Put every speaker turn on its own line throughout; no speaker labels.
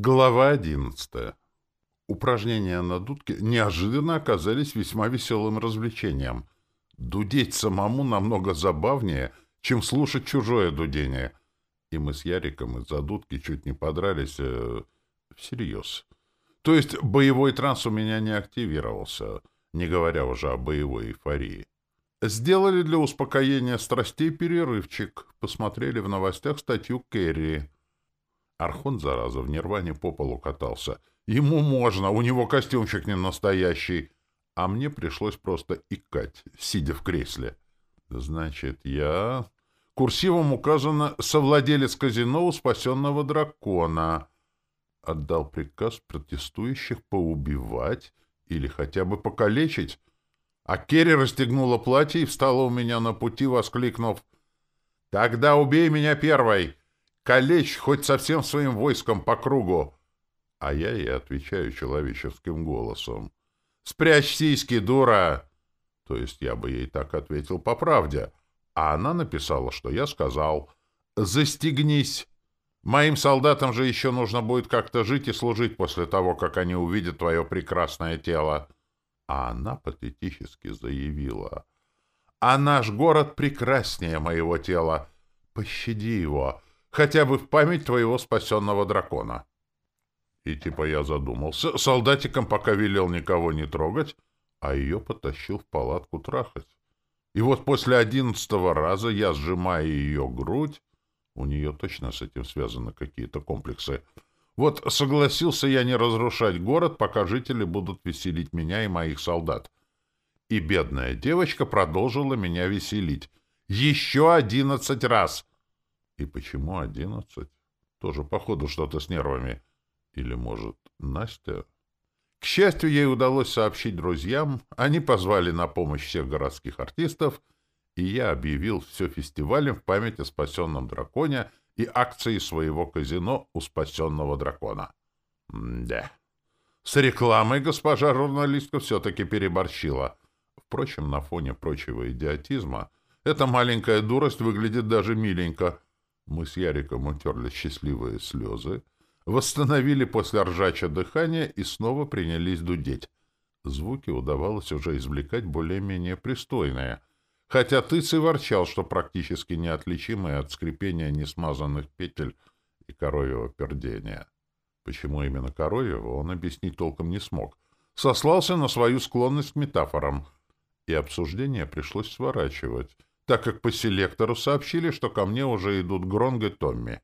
Глава одиннадцатая. Упражнения на дудке неожиданно оказались весьма веселым развлечением. Дудеть самому намного забавнее, чем слушать чужое дудение. И мы с Яриком из-за дудки чуть не подрались э, всерьез. То есть боевой транс у меня не активировался, не говоря уже о боевой эйфории. Сделали для успокоения страстей перерывчик, посмотрели в новостях статью Керри. Архон, зараза, в нирване по полу катался. Ему можно, у него костюмчик не настоящий. А мне пришлось просто икать, сидя в кресле. Значит, я... Курсивом указано «совладелец казино у спасенного дракона». Отдал приказ протестующих поубивать или хотя бы покалечить. А Керри расстегнула платье и встала у меня на пути, воскликнув «Тогда убей меня первой! Калечь хоть со всем своим войском по кругу!» А я ей отвечаю человеческим голосом «Спрячь сиськи, дура!» То есть я бы ей так ответил по правде, а она написала, что я сказал «Застегнись!» Моим солдатам же еще нужно будет как-то жить и служить после того, как они увидят твое прекрасное тело. А она патетически заявила. А наш город прекраснее моего тела. Пощади его, хотя бы в память твоего спасенного дракона. И типа я задумался, солдатикам пока велел никого не трогать, а ее потащил в палатку трахать. И вот после одиннадцатого раза я, сжимая ее грудь, у нее точно с этим связаны какие-то комплексы. Вот согласился я не разрушать город, пока жители будут веселить меня и моих солдат. И бедная девочка продолжила меня веселить. Еще одиннадцать раз! И почему одиннадцать? Тоже, походу, что-то с нервами. Или, может, Настя? К счастью, ей удалось сообщить друзьям. Они позвали на помощь всех городских артистов — и я объявил все фестивалем в память о спасенном драконе и акции своего казино у спасенного дракона. Да. С рекламой госпожа журналистка все-таки переборщила. Впрочем, на фоне прочего идиотизма эта маленькая дурость выглядит даже миленько. Мы с Яриком утерли счастливые слезы, восстановили после ржача дыхание и снова принялись дудеть. Звуки удавалось уже извлекать более-менее пристойные — хотя тыц и ворчал, что практически неотличимое от скрипения несмазанных петель и коровьего пердения. Почему именно коровьего, он объяснить толком не смог. Сослался на свою склонность к метафорам, и обсуждение пришлось сворачивать, так как по селектору сообщили, что ко мне уже идут Гронг и Томми.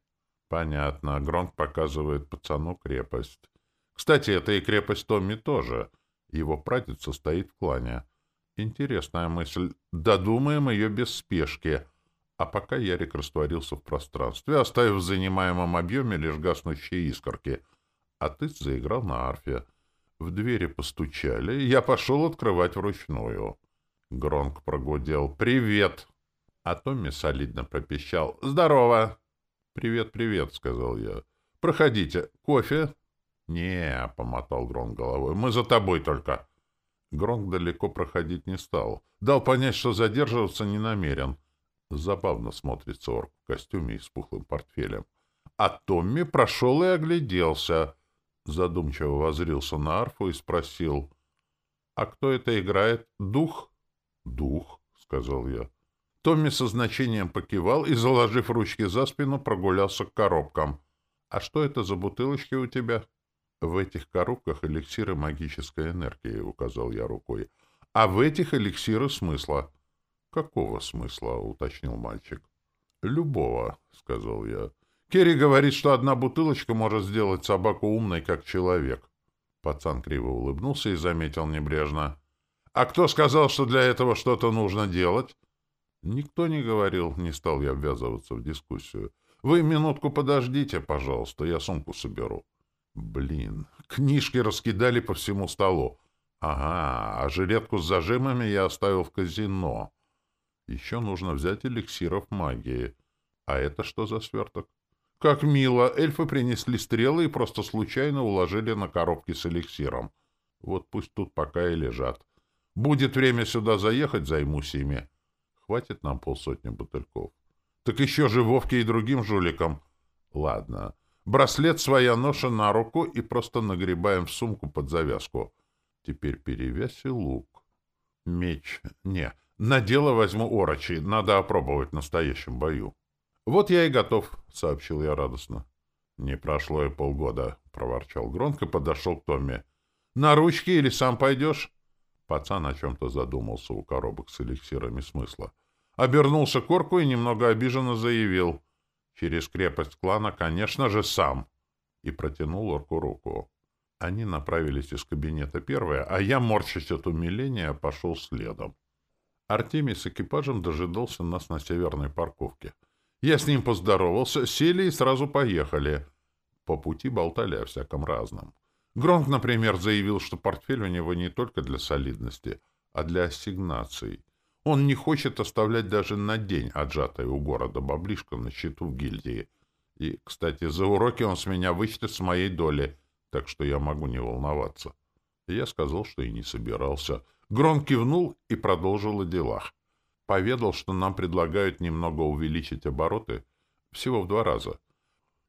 Понятно, Гронг показывает пацану крепость. Кстати, это и крепость Томми тоже. Его прадед состоит в клане. Интересная мысль. Додумаем ее без спешки. А пока Ярик растворился в пространстве, оставив в занимаемом объеме лишь гаснущие искорки. А ты заиграл на арфе. В двери постучали, я пошел открывать вручную. Гронк прогудел «Привет!» А Томми солидно пропищал «Здорово!» «Привет, привет», — сказал я. «Проходите. Кофе?» «Не», — помотал Гронк головой, — «мы за тобой только». Гронк далеко проходить не стал. Дал понять, что задерживаться не намерен. Забавно смотрится орк в костюме и с пухлым портфелем. А Томми прошел и огляделся. Задумчиво возрился на арфу и спросил. — А кто это играет? Дух? — Дух, — сказал я. Томми со значением покивал и, заложив ручки за спину, прогулялся к коробкам. — А что это за бутылочки у тебя? — в этих коробках эликсиры магической энергии, указал я рукой. А в этих эликсиры смысла. Какого смысла? уточнил мальчик. Любого, сказал я. Керри говорит, что одна бутылочка может сделать собаку умной, как человек. Пацан криво улыбнулся и заметил небрежно. «А кто сказал, что для этого что-то нужно делать?» «Никто не говорил», — не стал я ввязываться в дискуссию. «Вы минутку подождите, пожалуйста, я сумку соберу». Блин, книжки раскидали по всему столу. Ага, а жилетку с зажимами я оставил в казино. Еще нужно взять эликсиров магии. А это что за сверток? Как мило, эльфы принесли стрелы и просто случайно уложили на коробки с эликсиром. Вот пусть тут пока и лежат. Будет время сюда заехать, займусь ими. Хватит нам полсотни бутыльков. Так еще же Вовке и другим жуликам. Ладно, Браслет своя ноша на руку и просто нагребаем в сумку под завязку. Теперь перевязь и лук. Меч. Не, на дело возьму орочи. Надо опробовать в настоящем бою. Вот я и готов, — сообщил я радостно. Не прошло и полгода, — проворчал Гронк и подошел к Томми. На ручки или сам пойдешь? Пацан о чем-то задумался у коробок с эликсирами смысла. Обернулся к орку и немного обиженно заявил. Через крепость клана, конечно же, сам. И протянул орку руку. Они направились из кабинета первые, а я, морщась от умиления, пошел следом. Артемий с экипажем дожидался нас на северной парковке. Я с ним поздоровался, сели и сразу поехали. По пути болтали о всяком разном. Гронк, например, заявил, что портфель у него не только для солидности, а для ассигнаций. Он не хочет оставлять даже на день отжатое у города баблишко на счету гильдии. И, кстати, за уроки он с меня вычтет с моей доли — так что я могу не волноваться. я сказал, что и не собирался. Грон кивнул и продолжил о делах. Поведал, что нам предлагают немного увеличить обороты, всего в два раза.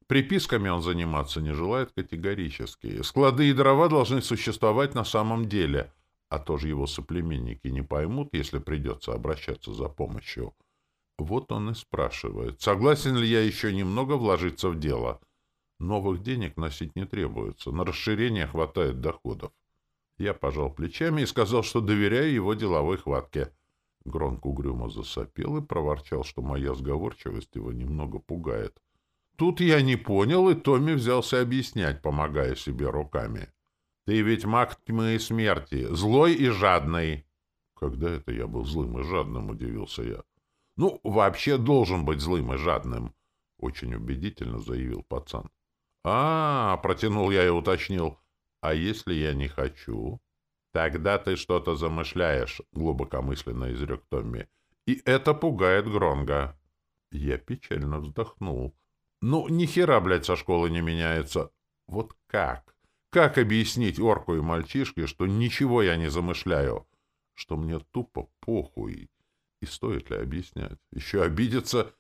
Приписками он заниматься не желает категорически. Склады и дрова должны существовать на самом деле, а тоже его соплеменники не поймут, если придется обращаться за помощью. Вот он и спрашивает, согласен ли я еще немного вложиться в дело — Новых денег носить не требуется, на расширение хватает доходов. Я пожал плечами и сказал, что доверяю его деловой хватке. Гронк угрюмо засопел и проворчал, что моя сговорчивость его немного пугает. Тут я не понял, и Томми взялся объяснять, помогая себе руками. «Ты ведь маг тьмы и смерти, злой и жадный!» «Когда это я был злым и жадным?» — удивился я. «Ну, вообще должен быть злым и жадным!» — очень убедительно заявил пацан. А, протянул я и уточнил. А если я не хочу? Тогда ты что-то замышляешь, глубокомысленно изрек Томми. И это пугает Гронга. Я печально вздохнул. Ну, ни хера, блядь, со школы не меняется. Вот как? Как объяснить орку и мальчишке, что ничего я не замышляю? Что мне тупо похуй? И стоит ли объяснять? Еще обидеться?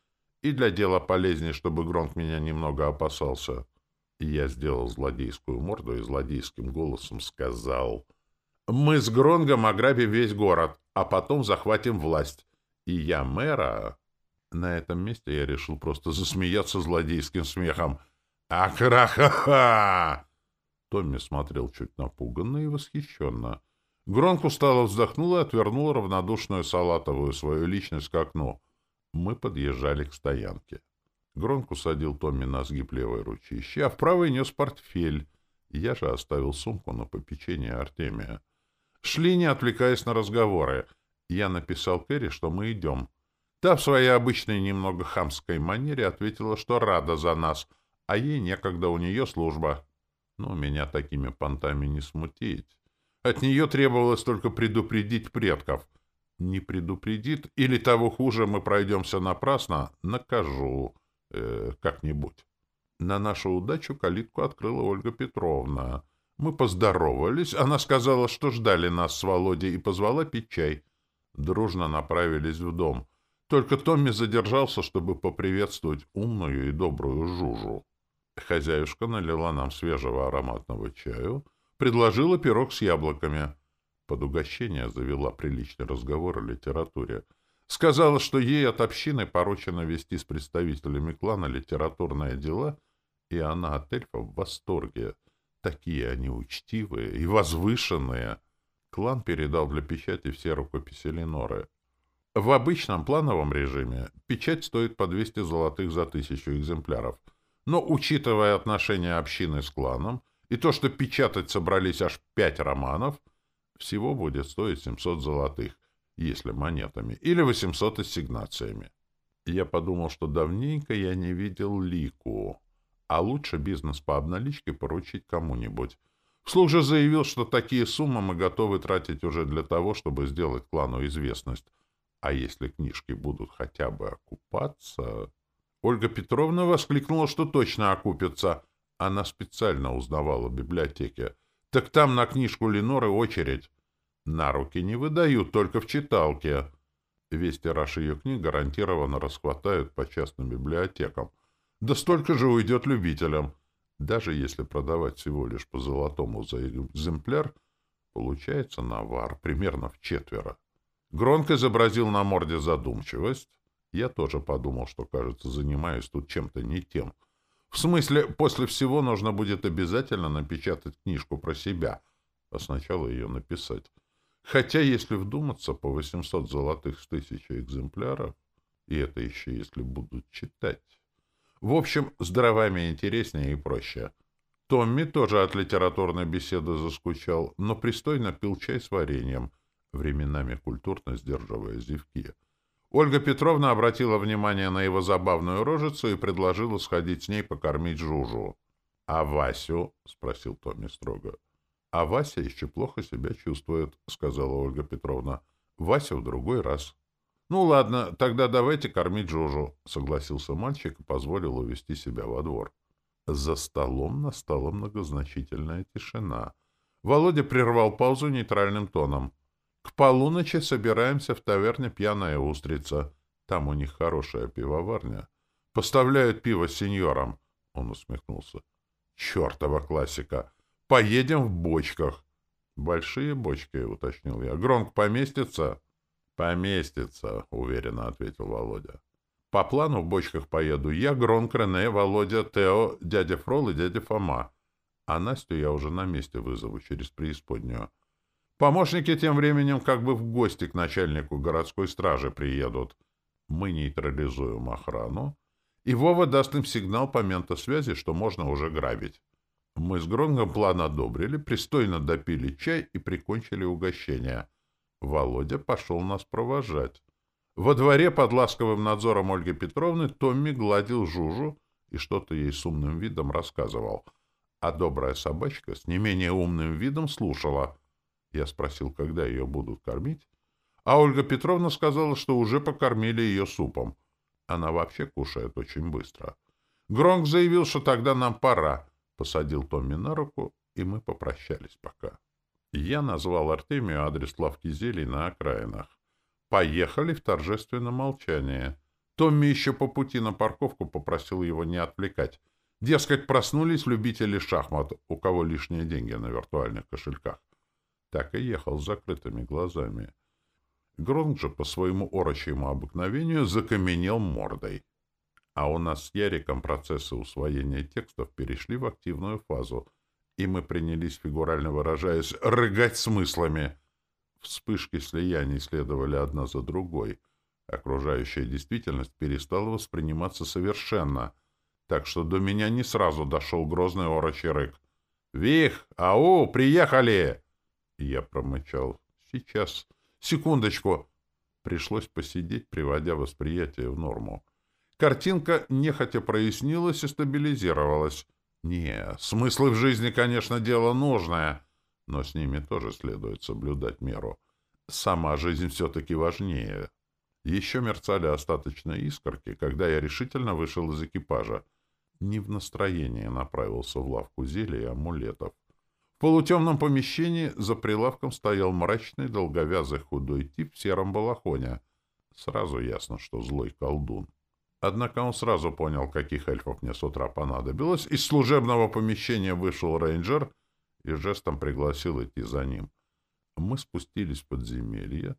И для дела полезнее, чтобы Гронг меня немного опасался. Я сделал злодейскую морду и злодейским голосом сказал. «Мы с Гронгом ограбим весь город, а потом захватим власть. И я мэра...» На этом месте я решил просто засмеяться злодейским смехом. «Акраха-ха!» Томми смотрел чуть напуганно и восхищенно. Гронк устало вздохнул и отвернул равнодушную салатовую свою личность к окну. Мы подъезжали к стоянке. Гронку садил Томми на сгиб левой ручищи, а в правой нес портфель. Я же оставил сумку на попечение Артемия. Шли, не отвлекаясь на разговоры. Я написал Кэрри, что мы идем. Та в своей обычной немного хамской манере ответила, что рада за нас, а ей некогда у нее служба. Но меня такими понтами не смутить. От нее требовалось только предупредить предков. Не предупредит, или того хуже мы пройдемся напрасно, накажу э, как-нибудь. На нашу удачу калитку открыла Ольга Петровна. Мы поздоровались. Она сказала, что ждали нас с Володей, и позвала пить чай. Дружно направились в дом. Только Томми задержался, чтобы поприветствовать умную и добрую Жужу. Хозяюшка налила нам свежего ароматного чаю, предложила пирог с яблоками. Под угощение завела приличный разговор о литературе — Сказала, что ей от общины поручено вести с представителями клана литературные дела, и она от эльфа в восторге. Такие они учтивые и возвышенные. Клан передал для печати все рукописи Леноры. В обычном плановом режиме печать стоит по 200 золотых за тысячу экземпляров. Но, учитывая отношения общины с кланом и то, что печатать собрались аж пять романов, всего будет стоить 700 золотых если монетами, или 800 ассигнациями. Я подумал, что давненько я не видел Лику, а лучше бизнес по обналичке поручить кому-нибудь. Вслух же заявил, что такие суммы мы готовы тратить уже для того, чтобы сделать клану известность. А если книжки будут хотя бы окупаться... Ольга Петровна воскликнула, что точно окупятся. Она специально узнавала в библиотеке. Так там на книжку Леноры очередь. На руки не выдают, только в читалке. Весь тираж ее книг гарантированно расхватают по частным библиотекам. Да столько же уйдет любителям. Даже если продавать всего лишь по золотому за экземпляр, получается навар примерно в четверо. Гронк изобразил на морде задумчивость. Я тоже подумал, что, кажется, занимаюсь тут чем-то не тем. В смысле, после всего нужно будет обязательно напечатать книжку про себя, а сначала ее написать. Хотя, если вдуматься, по 800 золотых с тысячи экземпляров, и это еще если будут читать. В общем, с дровами интереснее и проще. Томми тоже от литературной беседы заскучал, но пристойно пил чай с вареньем, временами культурно сдерживая зевки. Ольга Петровна обратила внимание на его забавную рожицу и предложила сходить с ней покормить Жужу. — А Васю? — спросил Томми строго. — А Вася еще плохо себя чувствует, — сказала Ольга Петровна. — Вася в другой раз. — Ну ладно, тогда давайте кормить Жужу, — согласился мальчик и позволил увести себя во двор. За столом настала многозначительная тишина. Володя прервал паузу нейтральным тоном. — К полуночи собираемся в таверне «Пьяная устрица». Там у них хорошая пивоварня. Поставляют пиво сеньорам. Он усмехнулся. — Чертова классика! Поедем в бочках. — Большие бочки, — уточнил я. — Громк поместится? — «Поместится», — уверенно ответил Володя. «По плану в бочках поеду я, Гронк, Рене, Володя, Тео, дядя Фрол и дядя Фома. А Настю я уже на месте вызову через преисподнюю. Помощники тем временем как бы в гости к начальнику городской стражи приедут. Мы нейтрализуем охрану, и Вова даст им сигнал по ментосвязи, что можно уже грабить. Мы с Гронгом план одобрили, пристойно допили чай и прикончили угощение — Володя пошел нас провожать. Во дворе под ласковым надзором Ольги Петровны Томми гладил Жужу и что-то ей с умным видом рассказывал. А добрая собачка с не менее умным видом слушала. Я спросил, когда ее будут кормить. А Ольга Петровна сказала, что уже покормили ее супом. Она вообще кушает очень быстро. Гронк заявил, что тогда нам пора. Посадил Томми на руку, и мы попрощались пока. Я назвал Артемию адрес лавки зелий на окраинах. Поехали в торжественное молчание. Томми еще по пути на парковку попросил его не отвлекать. Дескать, проснулись любители шахмат, у кого лишние деньги на виртуальных кошельках. Так и ехал с закрытыми глазами. Гронк же по своему орочьему обыкновению закаменел мордой. А у нас с Яриком процессы усвоения текстов перешли в активную фазу — и мы принялись, фигурально выражаясь, рыгать смыслами. Вспышки слияний следовали одна за другой. Окружающая действительность перестала восприниматься совершенно, так что до меня не сразу дошел грозный орочий рык. «Вих! Ау! Приехали!» Я промычал. «Сейчас. Секундочку!» Пришлось посидеть, приводя восприятие в норму. Картинка нехотя прояснилась и стабилизировалась. Не, смыслы в жизни, конечно, дело нужное, но с ними тоже следует соблюдать меру. Сама жизнь все-таки важнее. Еще мерцали остаточные искорки, когда я решительно вышел из экипажа. Не в настроении направился в лавку зелий и амулетов. В полутемном помещении за прилавком стоял мрачный, долговязый худой тип в сером балахоне. Сразу ясно, что злой колдун. Однако он сразу понял, каких эльфов мне с утра понадобилось. Из служебного помещения вышел рейнджер и жестом пригласил идти за ним. Мы спустились в подземелье.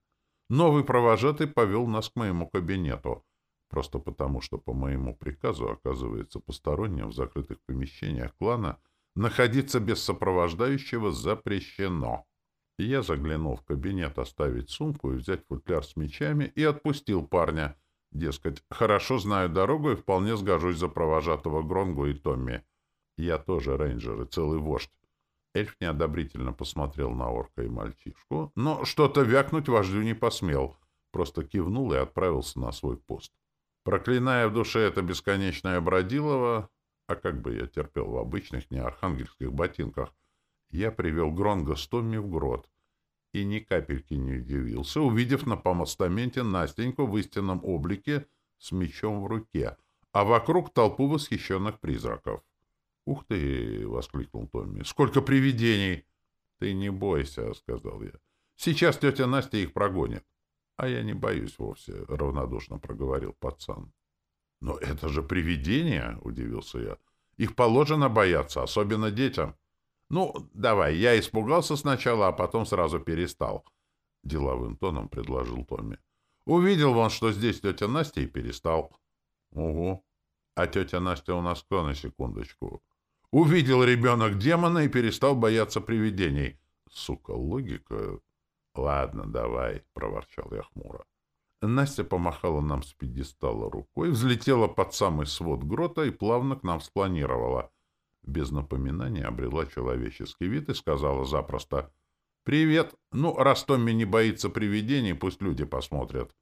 Новый провожатый повел нас к моему кабинету. Просто потому, что по моему приказу, оказывается, посторонним в закрытых помещениях клана находиться без сопровождающего запрещено. Я заглянул в кабинет оставить сумку и взять футляр с мечами и отпустил парня — Дескать, хорошо знаю дорогу и вполне сгожусь за провожатого Гронгу и Томми. Я тоже рейнджер и целый вождь. Эльф неодобрительно посмотрел на орка и мальчишку, но что-то вякнуть вождю не посмел, просто кивнул и отправился на свой пост. Проклиная в душе это бесконечное бродилово, а как бы я терпел в обычных неархангельских ботинках, я привел Гронга с Томми в грот и ни капельки не удивился, увидев на помостаменте Настеньку в истинном облике с мечом в руке, а вокруг толпу восхищенных призраков. «Ух ты!» — воскликнул Томми. «Сколько привидений!» «Ты не бойся», — сказал я. «Сейчас тетя Настя их прогонит». «А я не боюсь вовсе», — равнодушно проговорил пацан. «Но это же привидение!» — удивился я. Их положено бояться, особенно детям. Ну, давай, я испугался сначала, а потом сразу перестал. Деловым тоном предложил Томми. Увидел вон, что здесь тетя Настя, и перестал. Угу. А тетя Настя у нас кто, на секундочку? Увидел ребенок демона и перестал бояться привидений. Сука, логика. Ладно, давай, проворчал я хмуро. Настя помахала нам с пьедестала рукой, взлетела под самый свод грота и плавно к нам спланировала. Без напоминания обрела человеческий вид и сказала запросто «Привет! Ну, раз Томми не боится привидений, пусть люди посмотрят».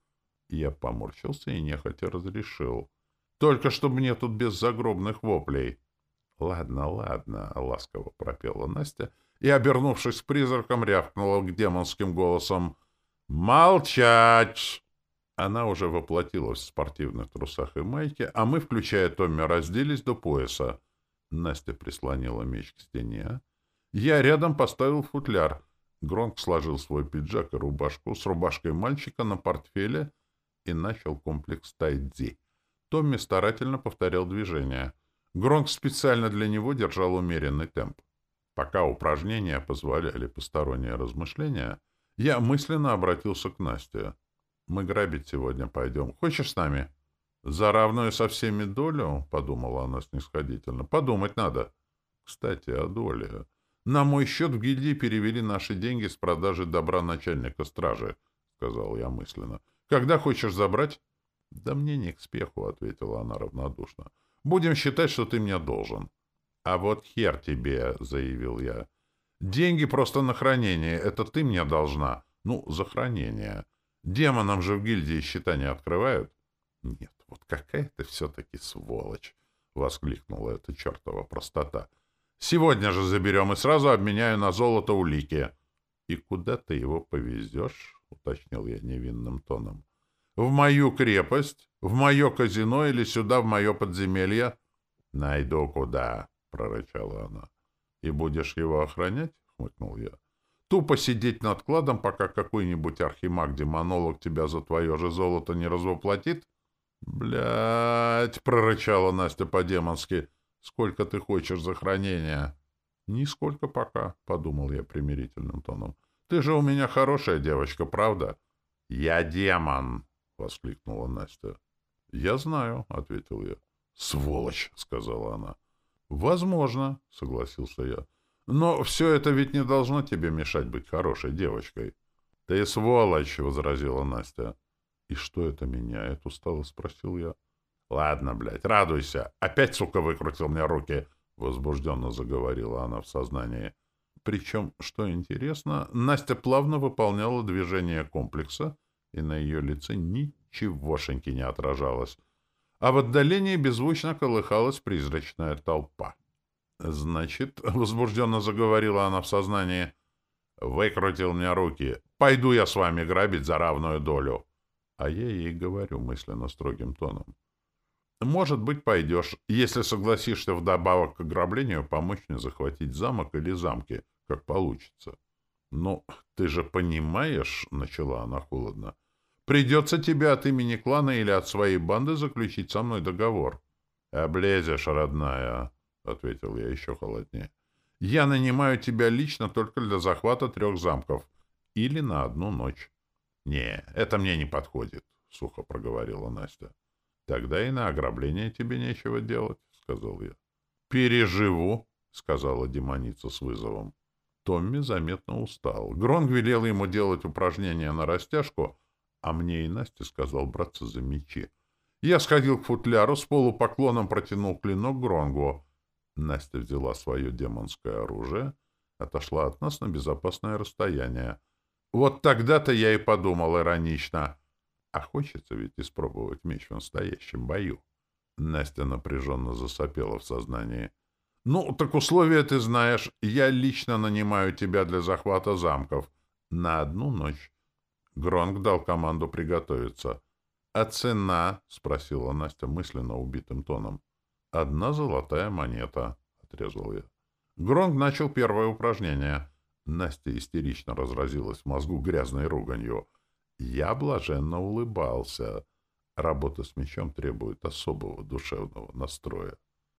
Я поморщился и нехотя разрешил. «Только чтобы мне тут без загробных воплей». «Ладно, ладно», — ласково пропела Настя и, обернувшись к призракам, рявкнула к демонским голосом «Молчать!» Она уже воплотилась в спортивных трусах и майке, а мы, включая Томми, разделись до пояса. Настя прислонила меч к стене. Я рядом поставил футляр. Гронк сложил свой пиджак и рубашку с рубашкой мальчика на портфеле и начал комплекс тайдзи. Томми старательно повторял движения. Гронк специально для него держал умеренный темп. Пока упражнения позволяли посторонние размышления, я мысленно обратился к Насте. Мы грабить сегодня пойдем. Хочешь с нами? За равную со всеми долю? — подумала она снисходительно. — Подумать надо. Кстати, о доле. На мой счет в гильдии перевели наши деньги с продажи добра начальника стражи, — сказал я мысленно. — Когда хочешь забрать? — Да мне не к спеху, — ответила она равнодушно. — Будем считать, что ты мне должен. — А вот хер тебе, — заявил я. — Деньги просто на хранение. Это ты мне должна. Ну, за хранение. — Демонам же в гильдии счета не открывают? — Нет, вот какая ты все-таки сволочь! — воскликнула эта чертова простота. — Сегодня же заберем и сразу обменяю на золото улики. — И куда ты его повезешь? — уточнил я невинным тоном. — В мою крепость? В мое казино или сюда, в мое подземелье? — Найду куда, — прорычала она. — И будешь его охранять? — хмыкнул я. Тупо сидеть над кладом, пока какой-нибудь архимаг-демонолог тебя за твое же золото не развоплотит? Блять, прорычала Настя по-демонски. Сколько ты хочешь за хранение? Нисколько пока, подумал я примирительным тоном. Ты же у меня хорошая девочка, правда? Я демон, воскликнула Настя. Я знаю, ответил я. Сволочь, сказала она. Возможно, согласился я. Но все это ведь не должно тебе мешать быть хорошей девочкой. — Ты сволочь! — возразила Настя. — И что это меняет? — устало спросил я. — Ладно, блядь, радуйся. Опять, сука, выкрутил мне руки. — возбужденно заговорила она в сознании. Причем, что интересно, Настя плавно выполняла движение комплекса, и на ее лице ничегошеньки не отражалось. А в отдалении беззвучно колыхалась призрачная толпа. «Значит, — возбужденно заговорила она в сознании, — выкрутил мне руки. Пойду я с вами грабить за равную долю». А я ей говорю мысленно строгим тоном. «Может быть, пойдешь, если согласишься вдобавок к ограблению помочь мне захватить замок или замки, как получится». «Ну, ты же понимаешь, — начала она холодно, — придется тебе от имени клана или от своей банды заключить со мной договор». «Облезешь, родная», — ответил я еще холоднее. — Я нанимаю тебя лично только для захвата трех замков. Или на одну ночь. — Не, это мне не подходит, — сухо проговорила Настя. — Тогда и на ограбление тебе нечего делать, — сказал я. — Переживу, — сказала демоница с вызовом. Томми заметно устал. Гронг велел ему делать упражнения на растяжку, а мне и Настя сказал браться за мечи. Я сходил к футляру, с полупоклоном протянул клинок Гронгу. Настя взяла свое демонское оружие, отошла от нас на безопасное расстояние. Вот тогда-то я и подумал иронично. А хочется ведь испробовать меч в настоящем бою. Настя напряженно засопела в сознании. «Ну, так условия ты знаешь. Я лично нанимаю тебя для захвата замков. На одну ночь». Гронк дал команду приготовиться. «А цена?» — спросила Настя мысленно убитым тоном. «Одна золотая монета», — отрезал я. Гронг начал первое упражнение. Настя истерично разразилась в мозгу грязной руганью. Я блаженно улыбался. Работа с мечом требует особого душевного настроя.